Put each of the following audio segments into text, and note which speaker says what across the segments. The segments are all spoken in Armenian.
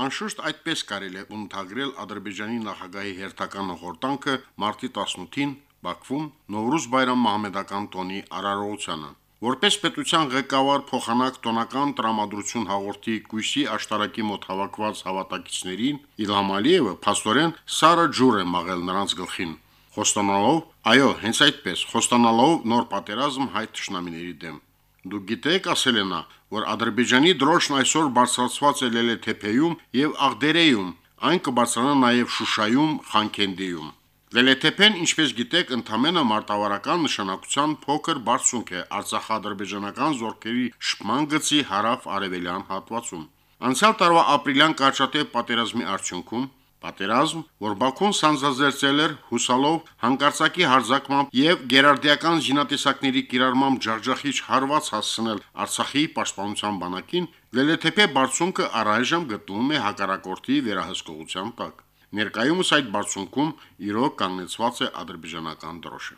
Speaker 1: Անշուշտ այդպես կարելի է ընդհանրել Ադրբեջանի նախագահի հերթական հաղորդանքը մարտի 18-ին Բաքվում Նովրուզ բայրամ մահմեդական տոնի արարողությանը։ Որպես պետության ղեկավար փոխանակ տոնական տրամադրություն հաղորդի Կույսի աշտարակի մոտ հավաքված հավատակիցներին Իլհամ Ալիևը փաստորեն սարը ջուր է մաղել նրանց գլխին, խոստանալով, այո, հենց այդպես, խոստանալով նոր պատերազմ հայ թշնամիների դեմ։ Դուք գիտեք, ասել է նա, որ Ադրբեջանի դրոշն այսօր բարձրացված է Լելեթեփեյում եւ Աղդերեյում, այն կբարձրանա նաեւ Շուշայում, Խանքենդիում։ Լելեթեփեն, ինչպես գիտեք, ընդամենը մարտավարական նշանակության փոքր բարձունք է Արցախ-ադրբեջանական զորքերի շփման գծի հարավ-արևելյան հատվածում։ Անցյալ տարվա ապրիլյան կարճատև պատերազմի արդյունքում Պատերազմ, որ Բաքուն սանձազերծել էր հուսալով հանկարծակի հարձակմամբ եւ գերարդիական զինատեսակների կիրառմամբ ջախջախիչ հարված հասցնել Արցախի պաշտպանության բանակին, Լելեթեփե բարձունքը առայժմ գտնվում է հակարակորթի վերահսկողության տակ։ Ներկայումս այդ բարձունքում իրոք կանգնեցված է ադրբեջանական դրոշը։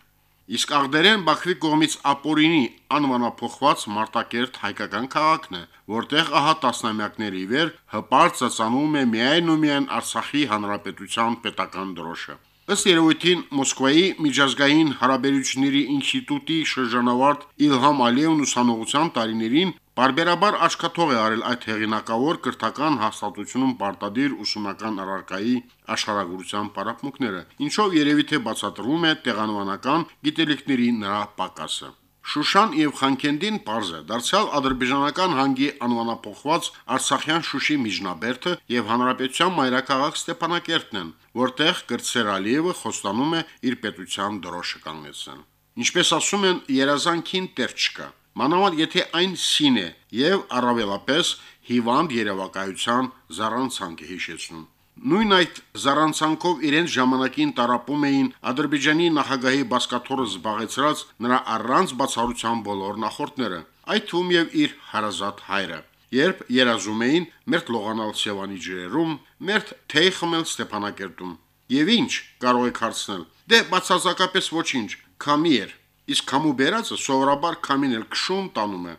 Speaker 1: Իսկ Աղդերեն Բաքվի կողմից ապօրինի անվանափոխված Մարտակերտ հայկական քաղաքն է, որտեղ ահա տասնամյակների վեր հպարտ ծծանում է միայն ու միայն Արցախի հանրապետության պետական դրոշը։ Ըստ երևույթին Մոսկվայի միջազգային հարաբերությունների ինստիտուտի շրջանավարտ Իլհամ Ալիևն ուսանողության տարիներին Բարբերաբար աչքաթող է արել այդ հեղինակավոր կրթական հաստատությունում պարտադիր ուսումնական առարկայի աշխարհագրության պարապմունքները, ինչով երևի թե բացատրվում է տեղանվանական գիտելիքների նրա պակասը։ Շուշան եւ Խանքենդին parz է. Դարձյալ ադրբեջանական հանգի անվանափոխված Արցախյան Շուշի միջնաբերդը եւ հանրապետության մայրաքաղաք Ստեփանակերտն են, որտեղ Կրտսեր Ալիևը խոստանում է իր պետության դրոշը կանգնեցնել։ Ինչպես ասում են, երազանքին տեր չկա։ Մանավանդ եթե այն սին է եւ առավելապես հիվանդ երևակայության զառանցանք է հիշեցնում։ Նույն այդ զառանցանքով իրենց ժամանակին տարապում էին Ադրբեջանի նախագահի բասկաթորը զբաղեցրած նրա առանց բացառության բոլոր նախորդները, այդ թվում եւ իր հարազատ հայրը երբ երազում էին մերթ լողանալ Սևանի ջրերում, մերթ թեյ խմել Ստեփանակերտում։ Եվ ինչ, կարող եք հարցնել։ Դե բացարձակապես ոչինչ, քամի էր։ Իսկ քամու բերածը սովորաբար քամին էլ քշում տանում է։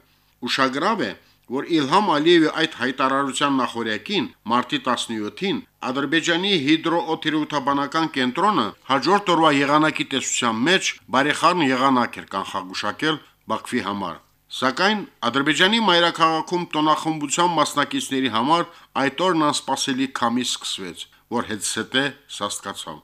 Speaker 1: Ուշագրավ է, որ Իլհամ Ալիևի այդ հայտարարության նախորյակին մարտի 17-ին Ադրբեջանի հիդրոօթերոթաբանական կենտրոնը հաջորդ օրվա եղանակի տեսության մեջ բարեխառն եղանակ էր կանխագուշակել Բաքվի համար։ Սակայն Ադրբեջանի մայրաքաղաքում տոնախմբության մասնակիցների համար այդ օրն անսպասելի քամի սկսվեց, որ հետսետե սաստկացավ։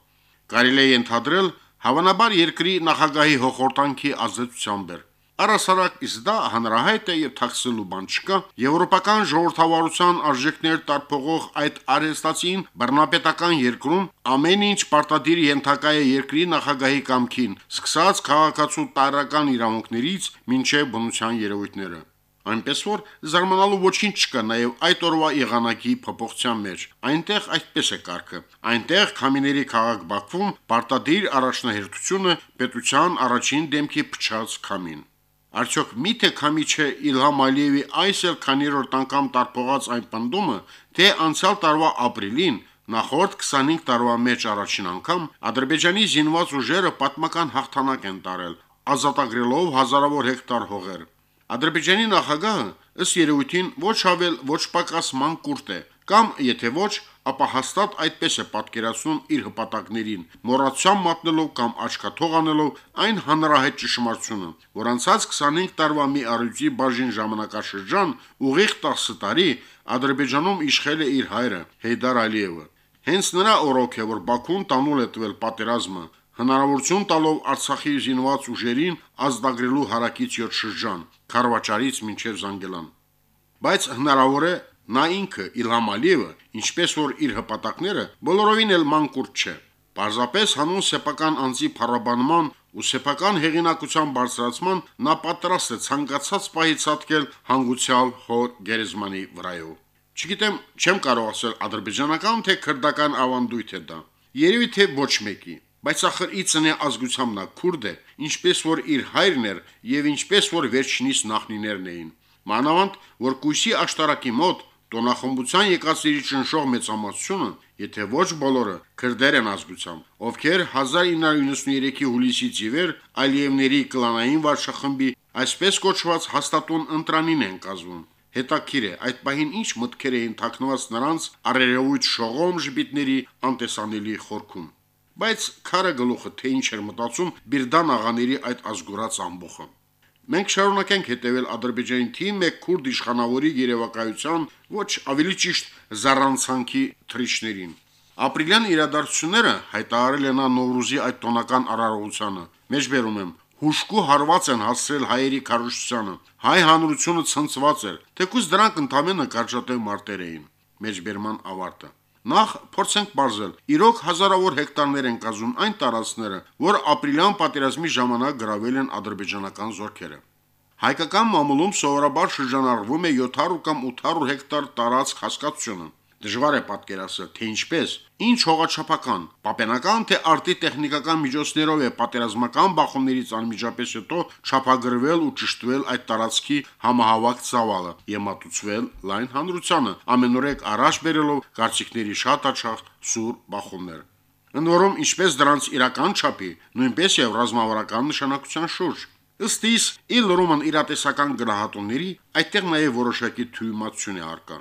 Speaker 1: Կարելի է ենթադրել, հավանաբար երկրի նախագահի հոխորտանքի ազդեցությամբ էր։ Առասարակ իսկ դա հանրահայտ է եւ թաքցելու բան չկա։ Եվրոպական ժողովրդավարության արժեքներ տարփողող այդ արհեստացին բռնապետական երկրում ամեն ինչ պարտադիր ենթակա է երկրի նախագահի կամքին, սկսած քաղաքացու տարական իրավունքներից մինչև բնության երևույթները։ Այնպես որ զարմանալու ոչինչ չկա նաև այդ օրվա եղանակի փոփոխության մեջ։ Այնտեղ այդպես է կարգը։ Այնտեղ քամիների քաղաք Բաքվում պարտադիր առաջնահերթությունը պետության առաջին դեմքի փչած քամին։ Արդյոք միթե քամի չէ Իլհամ Ալիևի այս էլ քանիրորդ անգամ տարփողած այն պնդումը, թե անցյալ տարվա ապրիլին նախորդ 25 տարվա մեջ առաջին անգամ Ադրբեջանի զինված ուժերը պատմական հաղթանակ են տարել, ազատագրելով հազարավոր հեկտար հողեր։ Ադրբեջանի նախագահը ըստ երևույթին ոչ ավել ոչ պակաս մանկուրտ է, կամ եթե ոչ, ապա հաստատ այդպես է պատկերացնում իր հպատակներին, մոռացության մատնելով կամ աչքաթող անելով այն հանրահայտ ճշմարտությունը, որ անցած 25 տարվա մի առյուծի բաժին ժամանակաշրջան ուղիղ 10 տարի Ադրբեջանում իշխել է իր հայրը Հեյդար Ալիևը։ Հենց նրա օրոք է, որ Բաքուն տանուլ է տվել պատերազմը, հնարավորություն տալով Արցախի զինված ուժերին ազդագրելու հարակից 7 շրջան, Խարվաճարից մինչև Զանգելան։ Բայց հնարավոր է Նա ինքը Իլհամ Ալիևը, ինչպես որ իր հպատակները, բոլորովին էլ մանկուրտ չէ։ Պարզապես հանուն սեփական անձի փառաբանման ու սեփական հեղինակության բարձրացման նա պատրաստ է ցանկացած պահի ցածկել հանգուցյալ հոր գերեզմանի վրայով։ Չգիտեմ, չեմ կարող ասել ադրբեջանական թե քրդական ավանդույթ է դա։ Երևի թե ոչ մեկի, բայց ախր ի ծնե ազգությամբ նա քուրդ է, ինչպես որ իր հայրն էր եւ ինչպես որ վերջինիս նախնիներն էին։ Մանավանդ, որ Կույսի աշտարակի մոտ Տոնախմբության եկածների ճնշող մեծամասնությունը, եթե ոչ բոլորը, քրդեր են ազգությամբ, ովքեր 1993-ի հուլիսից ի վեր Ալիևների կլանային վարչախմբի այսպես կոչված հաստատուն ընտրանին են կազմում։ Հետաքրիր է, այդ պահին ինչ մտքեր էին թաքնված նրանց արերևույթ շողոմ ժպիտների անտեսանելի խորքում։ Բայց քարը գլուխը թե ինչ էր մտածում Բիրդան աղաների այդ ազգուրած ամբողը։ Մենք շարունակենք հետևել Ադրբեջանի թիմ 1 քուրդ իշխանավորի երևակայության ոչ ավելի ճիշտ զառանցանքի թրիչներին։ Ապրիլյան իրադարձությունները հայտարարել են Նովրուզի այդ տոնական արարողությանը։ Մեջբերում եմ, հուշկու հարված են հասցրել հայերի քարոշչությանը։ Հայ հանրությունը ցնցված էր, թեկուզ դրանք ընդամենը կարճատև մարտեր էին։ Մեջբերման ավարտը։ Նախ փորձենք բարձել։ Իրոք հազարավոր հեկտարներ են կազմում այն տարածքները, որ ապրիլյան պատերազմի ժամանակ գրավել են ադրբեջանական զորքերը։ Հայկական մամուլում սովորաբար շրջանառվում է 700 կամ 800 հեկտար տարածք հասկացությունը։ Դժվար է պատկերացնել, թե ինչպես, ինչ հողաչափական, պապենական թե արտի տեխնիկական միջոցներով է պատերազմական բախումներից անմիջապես հետո չափագրվել ու ճշտվել այդ տարածքի համահավաք ծավալը եւ մատուցվել լայն հանրությանը, ամենուրեք առաջ բերելով կարծիքների շատ աչախ սուր բախումներ։ Ընդ որում, ինչպես դրանց իրական չափի, նույնպես եւ ռազմավարական նշանակության շուրջ։ Ըստ իս, իլրոման իրատեսական գրահատումների, այդտեղ նաև որոշակի թույլտվություն է արկա։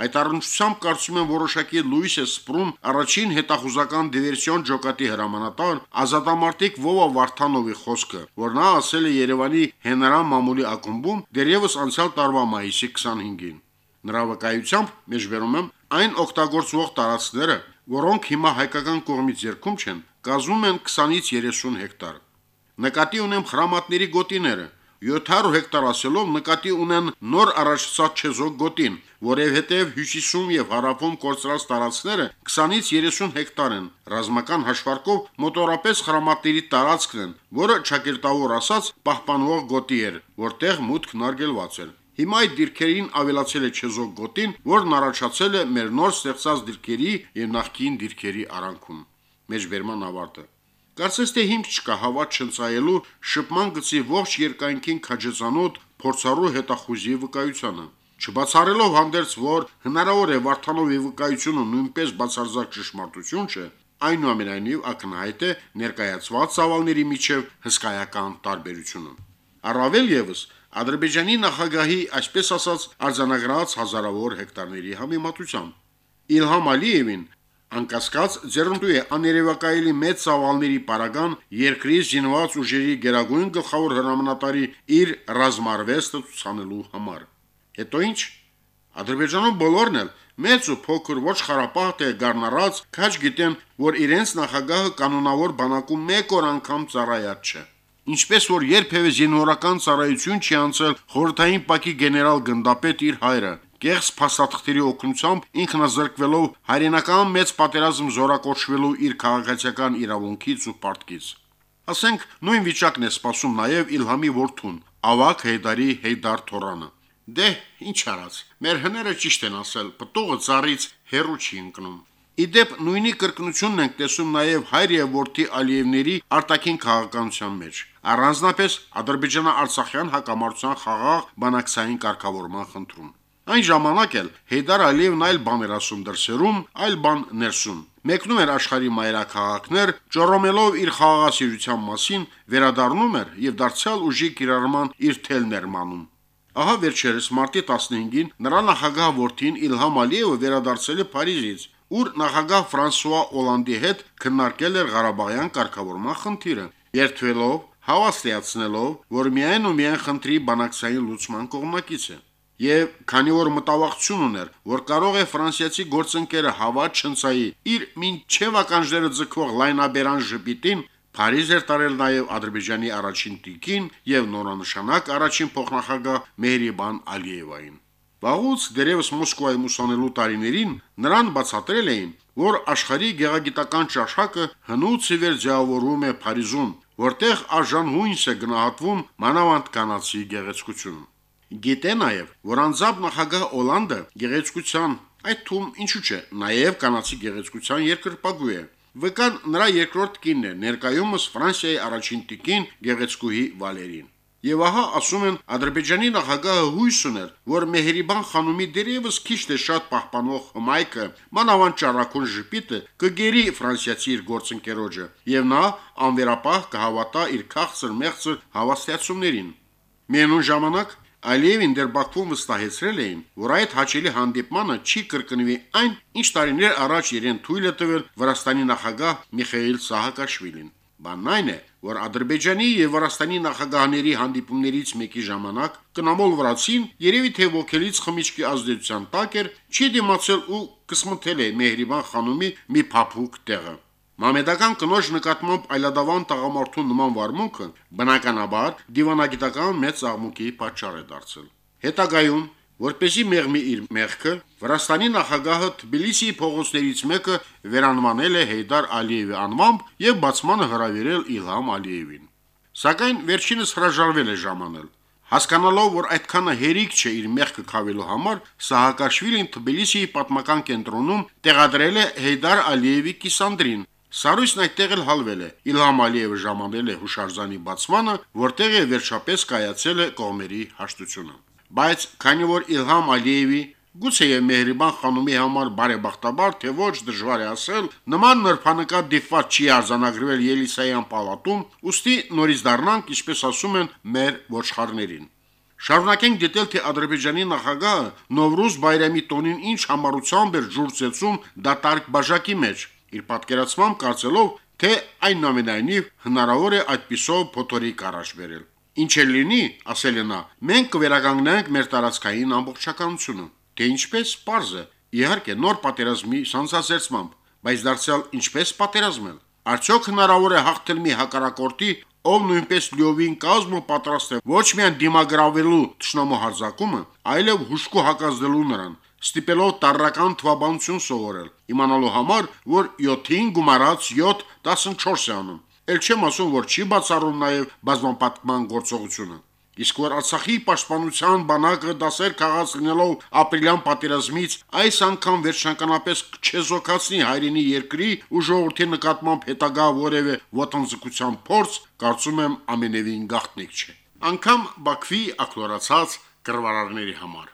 Speaker 1: Այդ առնչությամբ կարծում եմ որոշակի Լուիս է սպրում առաջին հետախուզական դիվերսիոն ջոկատի հրամանատար Ազատամարտիկ Վովա Վարդանովի խոսքը, որ նա ասել է Երևանի հենարան մամուլի ակումբում դերևս անցյալ տարվա մայիսի 25-ին։ Նրա վկայությամբ մեջբերում եմ այն օգտագործվող տարածքները, որոնք հիմա հայկական կողմից երկում չեն, կազմում են 20-ից 30 հեկտար։ Նկատի ունեմ խրամատների գոտիները, 700 հեկտար ասելով նկատի ունեն նոր առաջացած չեզոք գոտին, որևհետև հյուսիսում եւ հարավում կորցրած տարածքները 20-ից 30 հեկտար են։ Ռազմական հաշվարկով մոտորապես խրամատների տարածքն են, որը ճակերտավոր ասած պահպանվող գոտի էր, որտեղ մուտքն արգելված էր։ Հիմա այդ դիրքերին ավելացել է չեզոք գոտին, որն առաջացել է մեր նոր ստեղծած դիրքերի եւ նախկին դիրքերի արանքում։ Մեջբերման ավարտը Կարծես թե հիմք չկա հավատ չընծայելու շփման գծի ողջ երկայնքին քաջեցանոտ փորձառու հետախուզի վկայությանը։ Չբացառելով հանդերձ, որ հնարավոր է Վարդանովի վկայությունը նույնպես բացարձակ ճշմարտություն չէ, այնուամենայնիվ ակնհայտ է ներկայացված ցավալների միջև հսկայական տարբերությունը։ Առավել եւս Ադրբեջանի նախագահի, այսպես ասած, արձանագրած հազարավոր հեկտարների համեմատությամբ Իլհամ Ալիևին Անկասկած ձեռնտու է աներևակայելի մեծ ծավալների պարագան երկրի զինված ուժերի գերագույն գլխավոր հրամանատարի իր ռազմարվեստը ցուցանելու համար։ Հետո ինչ։ Ադրբեջանում բոլորն էլ մեծ ու փոքր ոչ խարապահ թե գառնարած քաչ գիտեն, որ իրենց նախագահը կանոնավոր բանակում մեկ օր անգամ ծառայած չէ։ Ինչպես որ երբևէ զինվորական ծառայություն չի անցել խորհրդային Պակի գեներալ գնդապետ իր հայրը, կեղծ փաստաթղթերի օգնությամբ ինքնազրկվելով հայրենական մեծ պատերազմ զորակոչվելու իր քաղաքացիական իրավունքից ու պարտքից։ Ասենք նույն վիճակն է սպասում նաև Իլհամի որդուն, Ավակ Հեյդարի Հեյդար Թորանը։ Դե, ինչ արած։ Մեր հները ճիշտ են ասել, պտուղը ծառից հերու չի ընկնում։ Իդեպ նույնի կրկնությունն ենք տեսում նաև հայր եւ որդի Ալիևների արտաքին քաղաքականության մեջ։ Առանձնապես Ադրբեջանա-Արցախյան հակամարտության խաղաղ բանակցային կարգավորման խնդրում։ Այն ժամանակ էլ Հեյդար Ալիևն այլ բան էր ասում դրսերում, այլ բան ներսում։ Մեկնում էր աշխարհի մայրաքաղաքներ, ճորոմելով իր խաղաղասիրության մասին, վերադառնում էր եւ դարձյալ ուժի կիրառման իր թելն էր մանում։ Ահա վերջերս մարտի 15-ին նրա նախագահ որդին Իլհամ Ալիևը վերադարձել է Փարիզից, ուր նախագահ Ֆրանսուয়া Օլանդի հետ քննարկել էր Ղարաբաղյան կարգավորման խնդիրը, երթվելով հավաստիացնելով, որ միայն ու միայն խնդրի բանակցային լուծման կողմնակից է եւ քանի որ մտավախություն ուներ, որ կարող է ֆրանսիացի գործընկերը հավատ չնցայի իր մինչև ականջները ձգվող լայնաբերան ժպիտին, Փարիզ էր տարել նաև Ադրբեջանի առաջին տիկին եւ նորանշանակ առաջին փոխնախագահ Մեհրիբան Ալիևային։ Վաղուց դերևս Մոսկվայի մուսանելու տարիներին նրան բացատրել էին, որ աշխարհի գեղագիտական ճաշակը հնուց ի վեր ձևավորվում է Փարիզում, որտեղ արժան հույս է գնահատվում մանավանդ կանացի գեղեցկություն։ Գիտե նաև, որ անձամբ նախագահ Օլանդը գեղեցկության, այդ թվում ինչու՞ չէ, նաև կանացի գեղեցկության երկրպագու է։ Վկան նրա երկրորդ կինն է, ներկայումս Ֆրանսիայի առաջին տիկին գեղեցկուհի Վալերին։ Եվ ահա ասում են Ադրբեջանի նախագահը հույս ուներ, որ Մեհրիբան խանումի դերևս քիչ թե շատ պահպանող հմայքը, մանավանդ ճառակուն ժպիտը կգերի ֆրանսիացի իր գործընկերոջը, եւ նա անվերապահ կհավատա իր քաղցր մեղցր հավաստիացումներին։ Միևնույն ժամանակ Ալիևին դեռ Բաքվում վստահեցրել էին, որ այդ հաճելի հանդիպմանը չի կրկնվի այն, ինչ տարիներ առաջ իրեն թույլ է տվել Վրաստանի նախագահ Միխայիլ Սահակաշվիլին։ Բանն այն է, որ Ադրբեջանի եւ Վրաստանի նախագահների հանդիպումներից մեկի ժամանակ կնամոլ վրացին երևի թե ոգելից խմիչքի ազդեցության տակ էր, չի դիմացել ու կսմթել է Մեհրիբան խանումի մի փափուկ տեղը։ Մամեդական կնոջ նկատմամբ այլադավան տղամարդու նման վարմունքը բնականաբար դիվանագիտական մեծ աղմուկի պատճառ է դարձել։ Հետագայում Որպեսի մեղմի իր մեղքը, Վրաստանի նախագահը Թբիլիսիի փողոցներից մեկը վերանմանել է Հեյդար Ալիևի անվամբ եւ բացմանը հրավիրել Իլհամ Ալիևին։ Սակայն վերջինս հրաժարվել է ժամանել։ Հասկանալով, որ այդքանը հերիք չէ իր մեղքը քավելու համար, Սահակաշվիլին Թբիլիսիի պատմական կենտրոնում տեղադրել է Հեյդար Ալիևի կիսանդրին, Սարույցն այդտեղ էլ հալվել է։ Իլհամ Ալիևը ժամանել է հուշարձանի բացմանը, որտեղ է վերջապես կայացել է կողմերի հաշտությունը։ Բայց քանի որ Իլհամ Ալիևի Գուցե եւ Մեհրիբան խանումի համար բարեբախտաբար, թե ոչ դժվար է ասել, նման նրբանկատ դիպված չի արձանագրվել Ելիսայան պալատում, ուստի նորից դառնանք, ինչպես ասում են, մեր ոչխարներին։ Շարունակենք դիտել, թե Ադրբեջանի նախագահը Նովրուզ Բայրամի տոնին ինչ համառությամբ էր ջուրցեցում դատարկ բաժակի մեջ, իր պատկերացմամբ կարծելով, թե այնուամենայնիվ հնարավոր է այդպիսով փոթորիկ առաջ բերել։ Ինչ էլ լինի, ասել է նա, մենք կվերականգնենք մեր տարածքային ամբողջականությունը։ Թե ինչպես, པարզ է։ Իհարկե, նոր պատերազմի սանսազերծմամբ, բայց դարձյալ ինչպես պատերազմել։ Արդյոք հնարավոր է հաղթել մի հակարակորտի, ով նույնպես լիովին կազմը պատրաստ է ոչ միայն դիմագրավելու ճշնամու հարձակումը, այլև հուշկու հակազդելու նրան, ստիպելով տարրական թվաբանություն սովորել, իմանալու համար, որ 7-ին գումարած 7 14 է անում։ Էլ չեմ ասում, որ չի բացառում նաև բազմապատկման գործողությունը։ Իսկ որ Արցախի պաշտպանության բանակը դասեր քաղաց լինելով ապրիլյան պատերազմից այս անգամ վերջնականապես չեզոքացնի հայրենի երկրի ու ժողովրդի նկատմամբ հետագա որևէ ոտնձգության փորձ, կարծում եմ ամենևին գաղտնիք չէ։ Անկամ Բաքվի ակլորացած կրվարարների համար